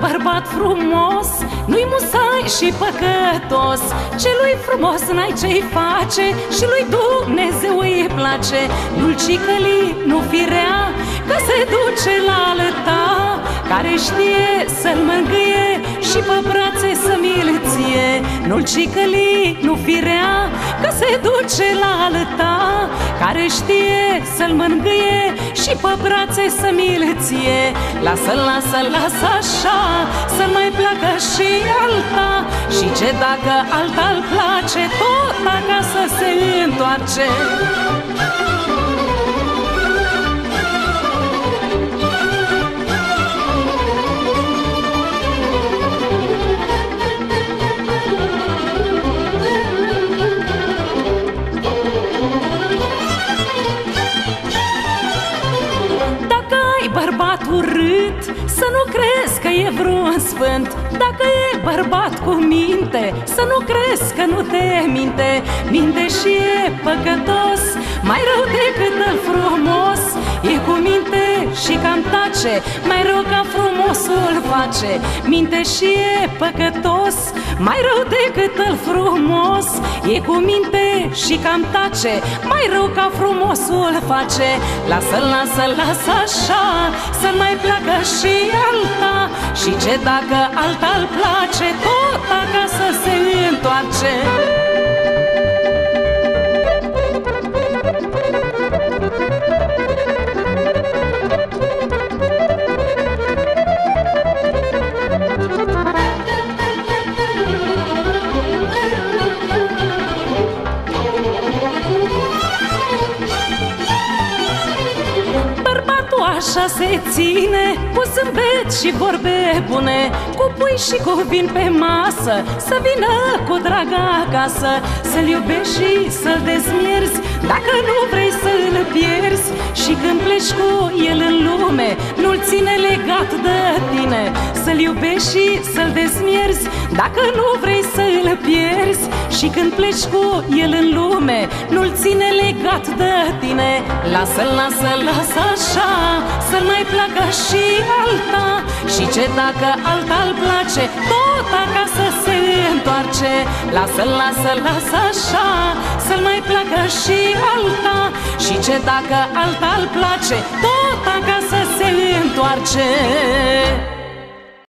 bărbat frumos Nu-i musai și păcătos. Celui frumos n-ai ce-i face Și lui Dumnezeu îi place. Dulcicălii nu firea Că se duce la alta Care știe să-l mângâie Și pe brațe să mi-l ție. Nu-l cicăli, nu firea Că se duce la alta Care știe să-l mângâie Și pe brațe să mi-l ție. Lasă-l, lasă-l, lasă așa Să-l mai placă și alta Și ce dacă alta îl place Tot acasă se întoarce urât. Să nu crezi că e vreun sfânt. Dacă e bărbat cu minte Să nu crezi că nu te minte. Minte și e păcătos. Mai rău și cam tace Mai rău ca frumosul face. Minte și e păcătos Mai rău decât îl frumos. E cu minte și cam tace Mai rău ca frumosul face. Lasă-l, lasă-l, lasă așa Să mai pleacă și alta. Și ce dacă alta îl place Tot acasă se întoarce așa se ține Cu zâmbet și vorbe bune Cu pui și cu vin pe masă Să vină cu drag acasă Să-l iubești și să-l dezmierzi Dacă nu vrei să-l pierzi. Și când pleci cu el în lume Nu-l ține legat de tine Să-l iubești și să-l dezmierzi Dacă nu vrei să-l pierzi Și când pleci cu el în lume Nu-l ține legat de tine. Lasă-l, lasă-l, lasă așa să-l mai placă și alta. Și ce dacă alta îl place Tot acasă se întoarce. Lasă-l, lasă-l, lasă așa Să-l mai placă și alta. Și ce dacă alta îl place Tot acasă se întoarce